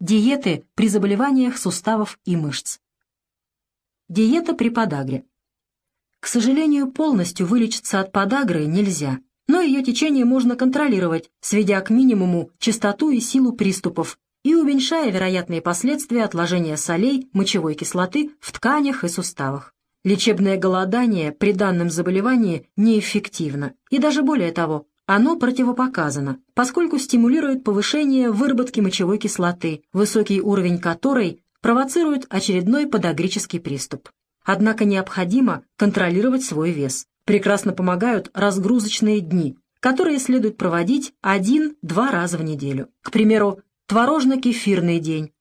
Диеты при заболеваниях суставов и мышц. Диета при подагре. К сожалению, полностью вылечиться от подагры нельзя, но ее течение можно контролировать, сведя к минимуму частоту и силу приступов и уменьшая вероятные последствия отложения солей, мочевой кислоты в тканях и суставах. Лечебное голодание при данном заболевании неэффективно, и даже более того, оно противопоказано, поскольку стимулирует повышение выработки мочевой кислоты, высокий уровень которой провоцирует очередной подагрический приступ. Однако необходимо контролировать свой вес. Прекрасно помогают разгрузочные дни, которые следует проводить один-два раза в неделю. К примеру, творожно-кефирный день,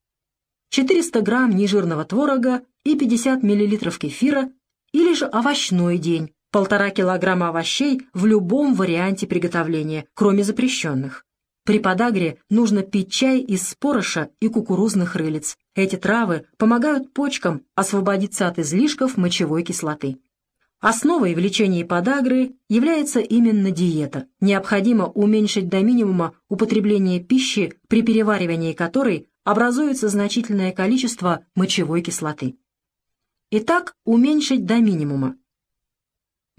400 грамм нежирного творога и 50 мл кефира, или же овощной день, полтора килограмма овощей в любом варианте приготовления, кроме запрещенных. При подагре нужно пить чай из спороша и кукурузных рылиц. Эти травы помогают почкам освободиться от излишков мочевой кислоты. Основой в лечении подагры является именно диета. Необходимо уменьшить до минимума употребление пищи, при переваривании которой образуется значительное количество мочевой кислоты. Итак, уменьшить до минимума.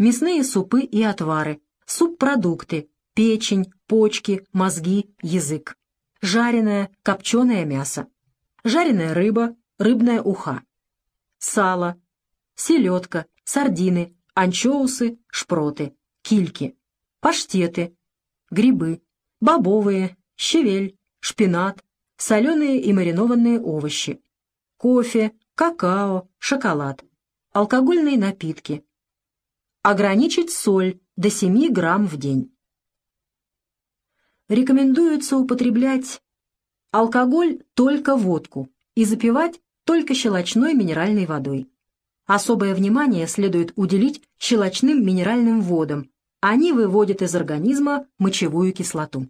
Мясные супы и отвары, субпродукты, печень, почки, мозги, язык. Жареное, копченое мясо. Жареная рыба, рыбная уха. Сало, селедка, сардины, анчоусы, шпроты, кильки. Паштеты, грибы, бобовые, щавель, шпинат, соленые и маринованные овощи, кофе, какао, шоколад, алкогольные напитки. Ограничить соль до 7 грамм в день. Рекомендуется употреблять алкоголь только водку и запивать только щелочной минеральной водой. Особое внимание следует уделить щелочным минеральным водам. Они выводят из организма мочевую кислоту.